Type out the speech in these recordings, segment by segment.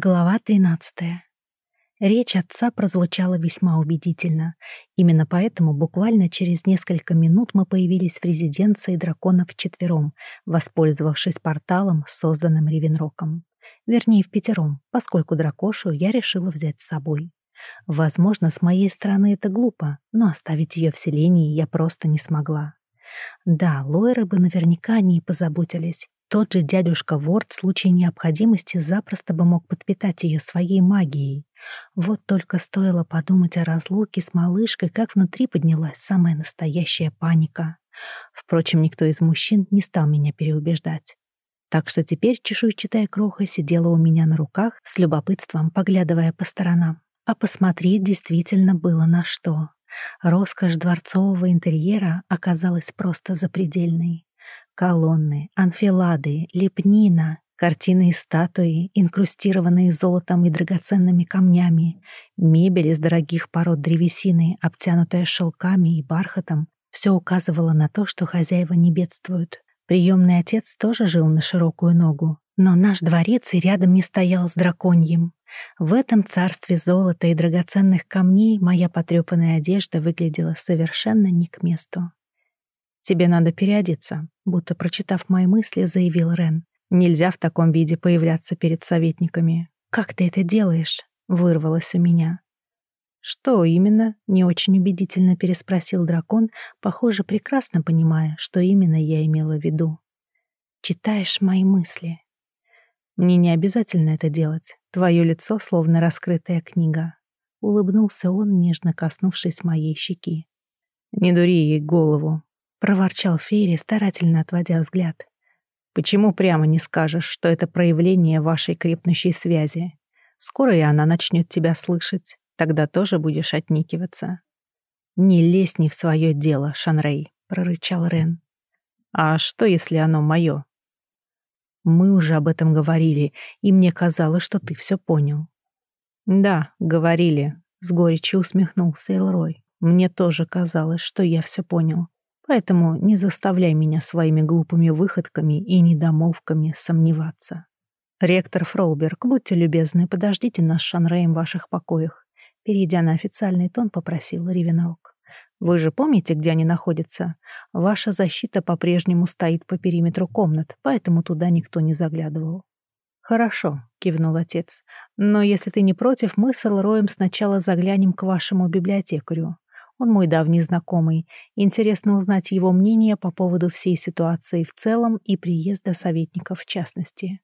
Глава 13. Речь отца прозвучала весьма убедительно. Именно поэтому буквально через несколько минут мы появились в резиденции драконов четвером, воспользовавшись порталом, созданным Ревенроком. Вернее, в пятером, поскольку дракошу я решила взять с собой. Возможно, с моей стороны это глупо, но оставить ее в селении я просто не смогла. Да, лойеры бы наверняка о ней позаботились, тот же дядюшка Ворд в случае необходимости запросто бы мог подпитать ее своей магией. Вот только стоило подумать о разлуке с малышкой, как внутри поднялась самая настоящая паника. Впрочем, никто из мужчин не стал меня переубеждать. Так что теперь чешуйчатая кроха сидела у меня на руках, с любопытством поглядывая по сторонам. А посмотреть действительно было на что. Роскошь дворцового интерьера оказалась просто запредельной. Колонны, анфилады, лепнина, картины и статуи, инкрустированные золотом и драгоценными камнями, мебель из дорогих пород древесины, обтянутая шелками и бархатом, все указывало на то, что хозяева не бедствуют. Приемный отец тоже жил на широкую ногу, но наш дворец и рядом не стоял с драконьем. В этом царстве золота и драгоценных камней моя потрепанная одежда выглядела совершенно не к месту. «Тебе надо переодеться», будто прочитав мои мысли, заявил Рен. «Нельзя в таком виде появляться перед советниками». «Как ты это делаешь?» — вырвалось у меня. «Что именно?» — не очень убедительно переспросил дракон, похоже, прекрасно понимая, что именно я имела в виду. «Читаешь мои мысли». «Мне не обязательно это делать. Твое лицо словно раскрытая книга». Улыбнулся он, нежно коснувшись моей щеки. «Не дури ей голову», — проворчал Фейри, старательно отводя взгляд. «Почему прямо не скажешь, что это проявление вашей крепнущей связи? Скоро и она начнет тебя слышать, тогда тоже будешь отникиваться». «Не лезь не в свое дело, Шанрей», — прорычал Рен. «А что, если оно мое?» «Мы уже об этом говорили, и мне казалось, что ты все понял». «Да, говорили», — с горечью усмехнулся Элрой. «Мне тоже казалось, что я все понял. Поэтому не заставляй меня своими глупыми выходками и недомолвками сомневаться. Ректор Фроуберг, будьте любезны, подождите нас с Шанреем в ваших покоях. Перейдя на официальный тон, попросил Ривенрок. Вы же помните, где они находятся? Ваша защита по-прежнему стоит по периметру комнат, поэтому туда никто не заглядывал. «Хорошо», — кивнул отец. «Но если ты не против, мы с Элроем сначала заглянем к вашему библиотекарю. Он мой давний знакомый. Интересно узнать его мнение по поводу всей ситуации в целом и приезда советников в частности.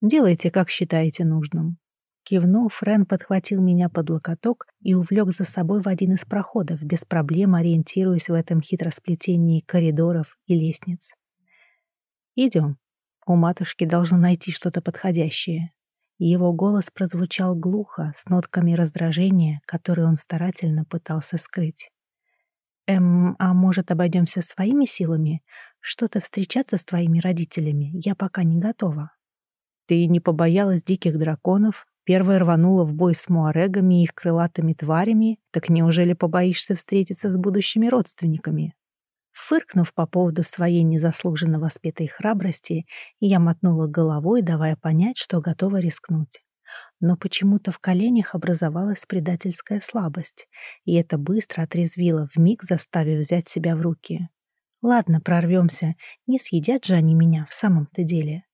Делайте, как считаете нужным. Кивнув, Френ подхватил меня под локоток и увлек за собой в один из проходов, без проблем ориентируясь в этом хитросплетении коридоров и лестниц. «Идем. У матушки должно найти что-то подходящее. Его голос прозвучал глухо, с нотками раздражения, которые он старательно пытался скрыть. «Эм, а может, обойдемся своими силами? Что-то встречаться с твоими родителями я пока не готова». «Ты не побоялась диких драконов, первая рванула в бой с муарегами и их крылатыми тварями, так неужели побоишься встретиться с будущими родственниками?» Фыркнув по поводу своей незаслуженно воспетой храбрости, я мотнула головой, давая понять, что готова рискнуть. Но почему-то в коленях образовалась предательская слабость, и это быстро отрезвило, вмиг заставив взять себя в руки. Ладно, прорвемся, не съедят же они меня в самом-то деле.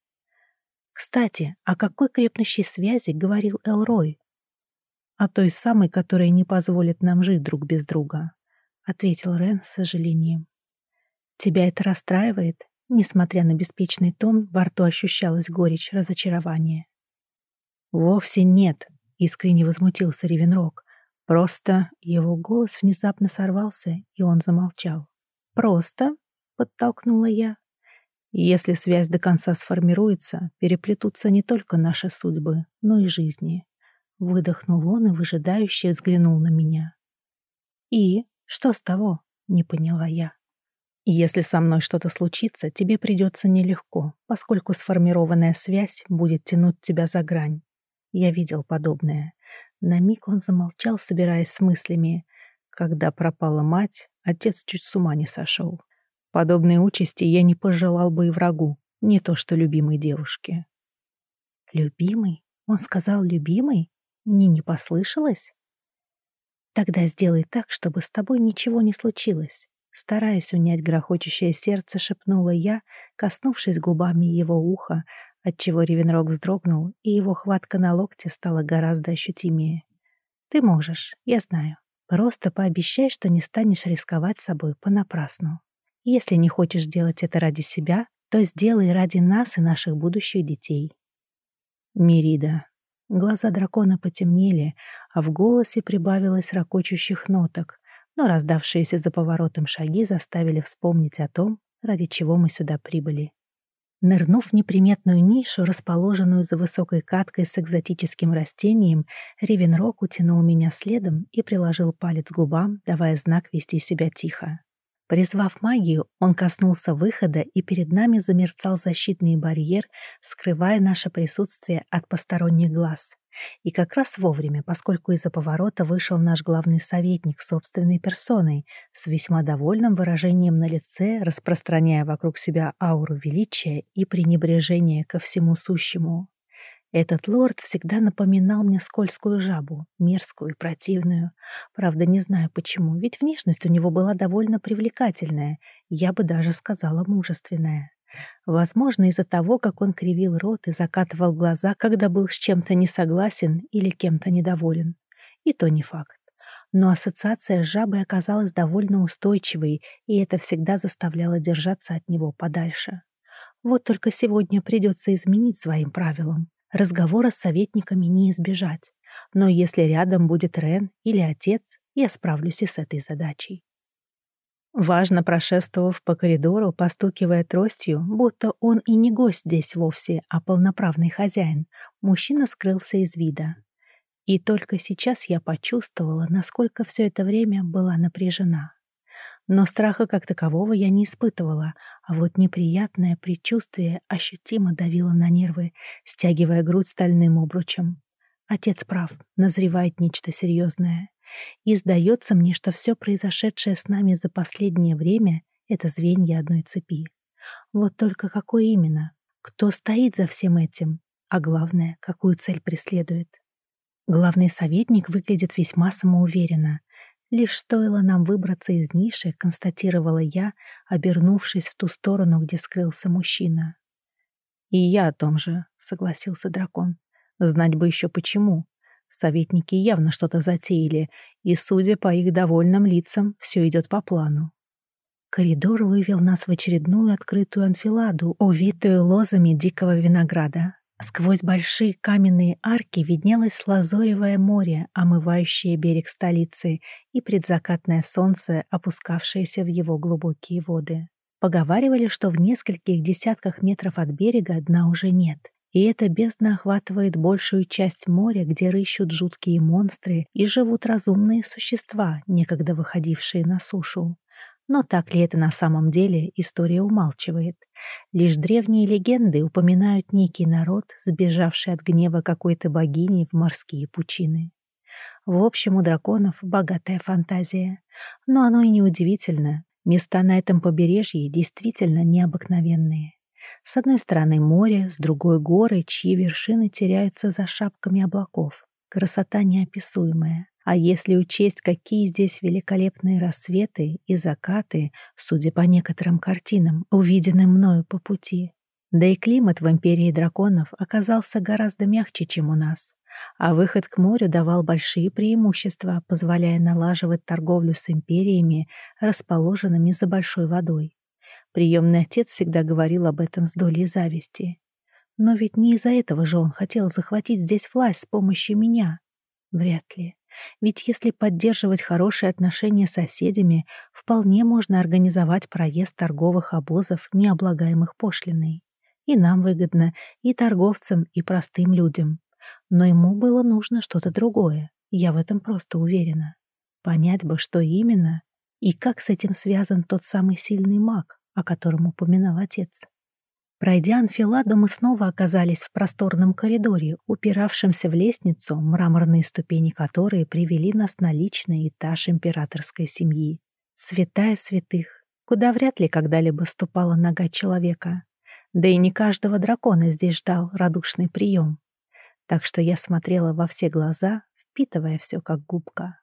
Кстати, о какой крепнущей связи говорил Элрой? О той самой, которая не позволит нам жить друг без друга, ответил Рен с сожалением. Тебя это расстраивает? Несмотря на беспечный тон, во рту ощущалась горечь разочарования. «Вовсе нет», — искренне возмутился Ревенрог. «Просто...» — его голос внезапно сорвался, и он замолчал. «Просто?» — подтолкнула я. «Если связь до конца сформируется, переплетутся не только наши судьбы, но и жизни». Выдохнул он и выжидающе взглянул на меня. «И? Что с того?» — не поняла я. Если со мной что-то случится, тебе придется нелегко, поскольку сформированная связь будет тянуть тебя за грань. Я видел подобное. На миг он замолчал, собираясь с мыслями. Когда пропала мать, отец чуть с ума не сошел. Подобной участи я не пожелал бы и врагу, не то что любимой девушке. «Любимый?» — Он сказал «любимый»? Мне не послышалось? Тогда сделай так, чтобы с тобой ничего не случилось. Стараясь унять грохочущее сердце, шепнула я, коснувшись губами его уха, отчего Ревенрог вздрогнул, и его хватка на локте стала гораздо ощутимее. «Ты можешь, я знаю. Просто пообещай, что не станешь рисковать собой понапрасну. Если не хочешь делать это ради себя, то сделай ради нас и наших будущих детей». Мирида. Глаза дракона потемнели, а в голосе прибавилось ракочущих ноток, но раздавшиеся за поворотом шаги заставили вспомнить о том, ради чего мы сюда прибыли. Нырнув в неприметную нишу, расположенную за высокой каткой с экзотическим растением, Ривенрок утянул меня следом и приложил палец к губам, давая знак вести себя тихо. Призвав магию, он коснулся выхода, и перед нами замерцал защитный барьер, скрывая наше присутствие от посторонних глаз. И как раз вовремя, поскольку из-за поворота вышел наш главный советник собственной персоной, с весьма довольным выражением на лице, распространяя вокруг себя ауру величия и пренебрежения ко всему сущему. Этот лорд всегда напоминал мне скользкую жабу, мерзкую и противную. Правда, не знаю почему, ведь внешность у него была довольно привлекательная, я бы даже сказала мужественная. Возможно, из-за того, как он кривил рот и закатывал глаза, когда был с чем-то не согласен или кем-то недоволен. И то не факт. Но ассоциация с жабой оказалась довольно устойчивой, и это всегда заставляло держаться от него подальше. Вот только сегодня придется изменить своим правилам. Разговора с советниками не избежать. Но если рядом будет Рен или отец, я справлюсь и с этой задачей. Важно прошествовав по коридору, постукивая тростью, будто он и не гость здесь вовсе, а полноправный хозяин, мужчина скрылся из вида. И только сейчас я почувствовала, насколько все это время была напряжена. Но страха как такового я не испытывала, а вот неприятное предчувствие ощутимо давило на нервы, стягивая грудь стальным обручем. Отец прав, назревает нечто серьезное. И сдается мне, что все произошедшее с нами за последнее время — это звенья одной цепи. Вот только какой именно? Кто стоит за всем этим? А главное, какую цель преследует? Главный советник выглядит весьма самоуверенно. Лишь стоило нам выбраться из ниши, констатировала я, обернувшись в ту сторону, где скрылся мужчина. «И я о том же», — согласился дракон. «Знать бы еще почему. Советники явно что-то затеяли, и, судя по их довольным лицам, все идет по плану. Коридор вывел нас в очередную открытую анфиладу, увитую лозами дикого винограда. Сквозь большие каменные арки виднелось лазоревое море, омывающее берег столицы, и предзакатное солнце, опускавшееся в его глубокие воды. Поговаривали, что в нескольких десятках метров от берега дна уже нет, и эта бездна охватывает большую часть моря, где рыщут жуткие монстры и живут разумные существа, некогда выходившие на сушу. Но так ли это на самом деле, история умалчивает. Лишь древние легенды упоминают некий народ, сбежавший от гнева какой-то богини в морские пучины. В общем, у драконов богатая фантазия. Но оно и неудивительно. Места на этом побережье действительно необыкновенные. С одной стороны море, с другой горы, чьи вершины теряются за шапками облаков. Красота неописуемая. А если учесть, какие здесь великолепные рассветы и закаты, судя по некоторым картинам, увиденным мною по пути. Да и климат в империи драконов оказался гораздо мягче, чем у нас. А выход к морю давал большие преимущества, позволяя налаживать торговлю с империями, расположенными за большой водой. Приемный отец всегда говорил об этом с долей зависти. Но ведь не из-за этого же он хотел захватить здесь власть с помощью меня. Вряд ли. Ведь если поддерживать хорошие отношения с соседями, вполне можно организовать проезд торговых обозов, не облагаемых пошлиной. И нам выгодно, и торговцам, и простым людям. Но ему было нужно что-то другое. Я в этом просто уверена. Понять бы, что именно, и как с этим связан тот самый сильный маг о котором упоминал отец. Пройдя анфиладу, мы снова оказались в просторном коридоре, упиравшемся в лестницу, мраморные ступени которой привели нас на личный этаж императорской семьи. Святая святых, куда вряд ли когда-либо ступала нога человека. Да и не каждого дракона здесь ждал радушный прием. так что я смотрела во все глаза, впитывая все как губка.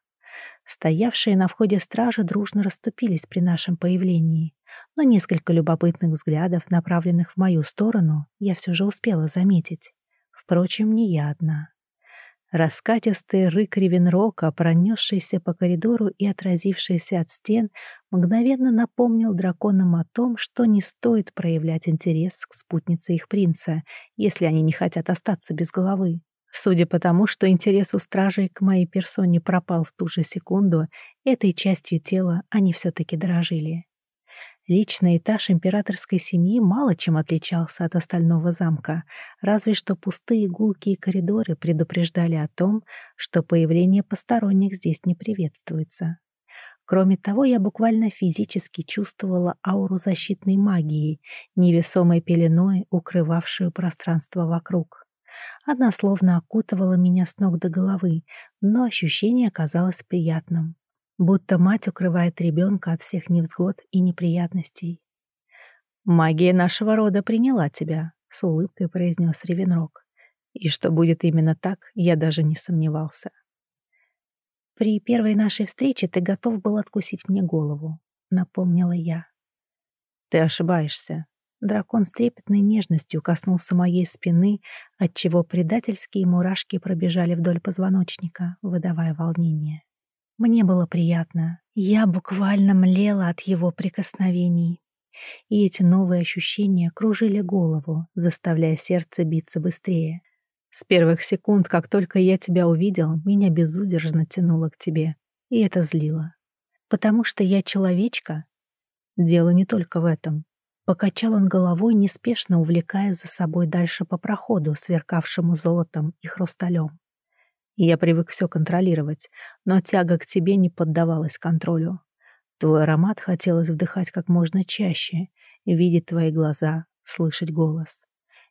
Стоявшие на входе стражи дружно расступились при нашем появлении, но несколько любопытных взглядов, направленных в мою сторону, я все же успела заметить. Впрочем, не я одна. Раскатистый рык Ревенрока, пронесшийся по коридору и отразившийся от стен, мгновенно напомнил драконам о том, что не стоит проявлять интерес к спутнице их принца, если они не хотят остаться без головы. Судя по тому, что интерес у стражей к моей персоне пропал в ту же секунду, этой частью тела они все-таки дорожили. Личный этаж императорской семьи мало чем отличался от остального замка, разве что пустые гулкие коридоры предупреждали о том, что появление посторонних здесь не приветствуется. Кроме того, я буквально физически чувствовала ауру защитной магии, невесомой пеленой, укрывавшую пространство вокруг. Она словно окутывала меня с ног до головы, но ощущение оказалось приятным. Будто мать укрывает ребенка от всех невзгод и неприятностей. «Магия нашего рода приняла тебя», — с улыбкой произнес Ревенрог. И что будет именно так, я даже не сомневался. «При первой нашей встрече ты готов был откусить мне голову», — напомнила я. «Ты ошибаешься», Дракон с трепетной нежностью коснулся моей спины, отчего предательские мурашки пробежали вдоль позвоночника, выдавая волнение. Мне было приятно. Я буквально млела от его прикосновений. И эти новые ощущения кружили голову, заставляя сердце биться быстрее. С первых секунд, как только я тебя увидел, меня безудержно тянуло к тебе. И это злило. Потому что я человечка. Дело не только в этом. Покачал он головой, неспешно увлекая за собой дальше по проходу, сверкавшему золотом и хрусталем. Я привык все контролировать, но тяга к тебе не поддавалась контролю. Твой аромат хотелось вдыхать как можно чаще, видеть твои глаза, слышать голос.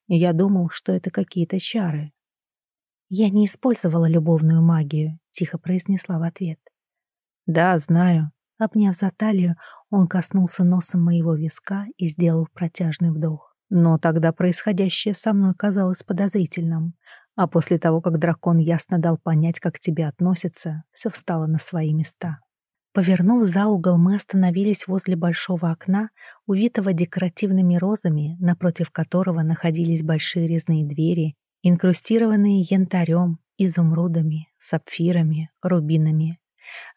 Я думал, что это какие-то чары. «Я не использовала любовную магию», — тихо произнесла в ответ. «Да, знаю». Обняв за талию, он коснулся носом моего виска и сделал протяжный вдох. Но тогда происходящее со мной казалось подозрительным. А после того, как дракон ясно дал понять, как к тебе относятся, все встало на свои места. Повернув за угол, мы остановились возле большого окна, увитого декоративными розами, напротив которого находились большие резные двери, инкрустированные янтарем, изумрудами, сапфирами, рубинами.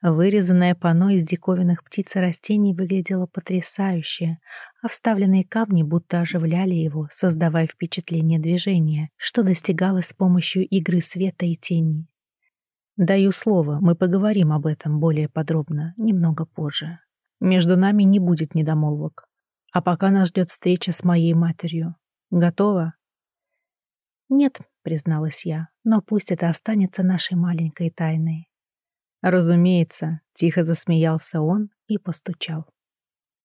Вырезанное панно из диковинных птиц и растений выглядело потрясающе, а вставленные камни будто оживляли его, создавая впечатление движения, что достигалось с помощью игры света и тени. Даю слово, мы поговорим об этом более подробно, немного позже. Между нами не будет недомолвок. А пока нас ждет встреча с моей матерью. Готова? Нет, призналась я, но пусть это останется нашей маленькой тайной. Разумеется, тихо засмеялся он и постучал.